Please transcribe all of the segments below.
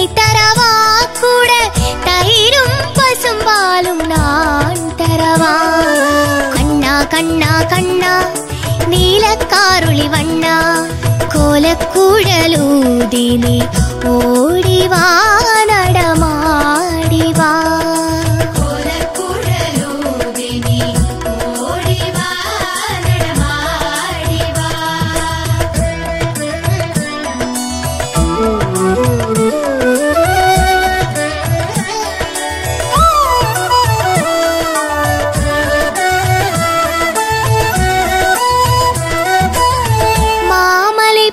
வெண்ணெய் தரவா கூட தயிரும் பசும்பாலும் நான் தரவா? கண்ணா கண்ணா கண்ணா நீலக்காருளி வண்ணா கோலக்குழலூதினி ஓடிவா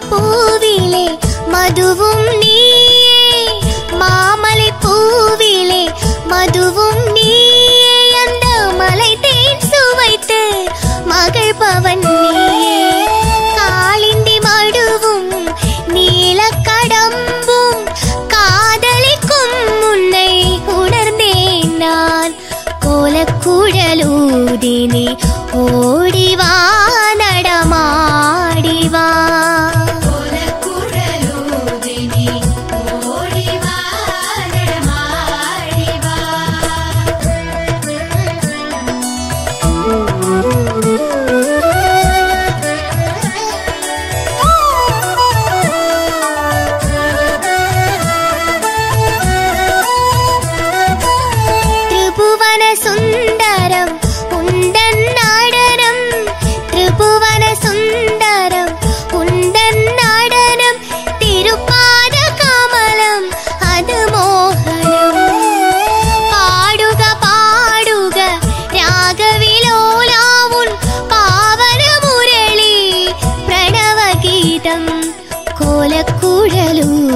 பூவிலே மதுவும் நீயே. மாமலை பூவிலே மதுவும் நீயே. அந்த மலை தேன் சுவைத்து மகிழ்பவன் நீயே. காளிந்தி மடுவும் நீல கடம்பும் காதலிக்கும் உன்னை உணர்ந்தேன் நான். கோலக்குழலூதினி ஓடிவா കുഴലും